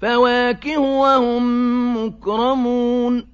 فَوَاكِهُ ۖ وَهُم مُّكْرَمُونَ